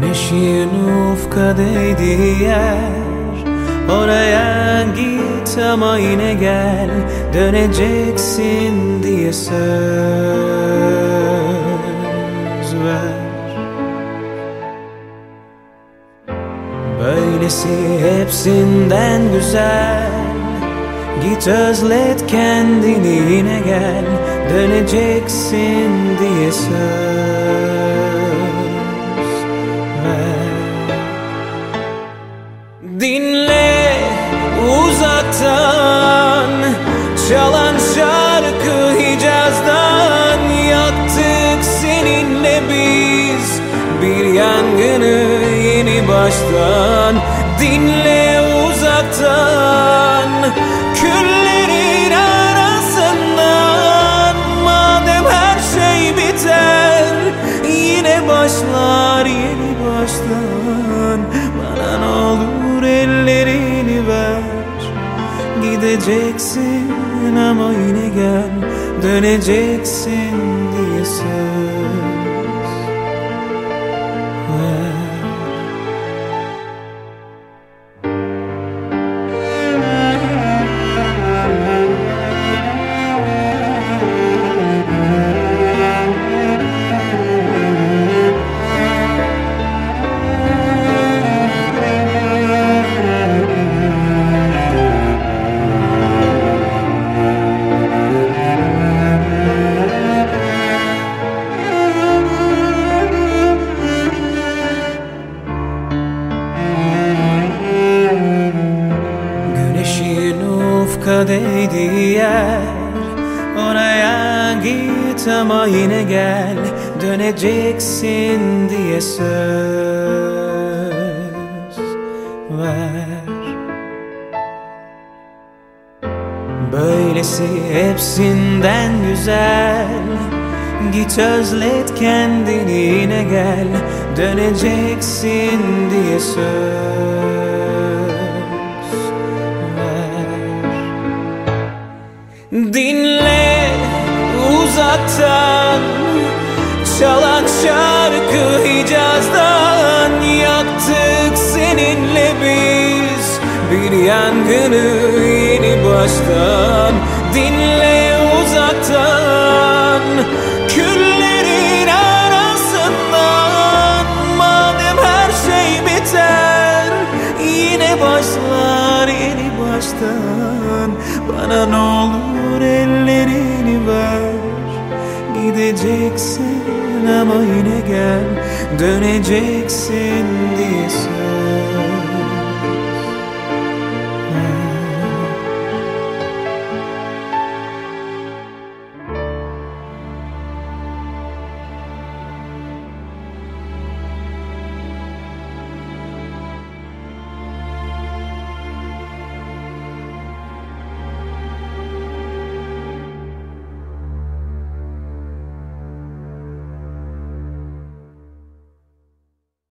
Güneşin ufka değdiği yer. Oraya git ama yine gel Döneceksin diye söz ver. Böylesi hepsinden güzel. Git özlet kendini yine gel Döneceksin diye söz uzaktan Çalan şarkı Hicaz'dan Yaktık seninle biz. Bir yangını yeni baştan Dinle uzaktan Gideceksin ama yine gel. Döneceksin diye söz ufka değdiği yer. Oraya git ama yine gel Döneceksin diye söz ver. Böylesi hepsinden güzel. Git özlet kendini yine gel Döneceksin diye söz Çalan şarkı Hicaz'dan Yaktık seninle biz. Bir yangını yeni baştan Dinle uzaktan. Küllerin arasından Madem her şey biter Yine başlar yeni baştan. Bana ne olur ellerini ver Gideceksin ama yine gel Döneceksin diye söz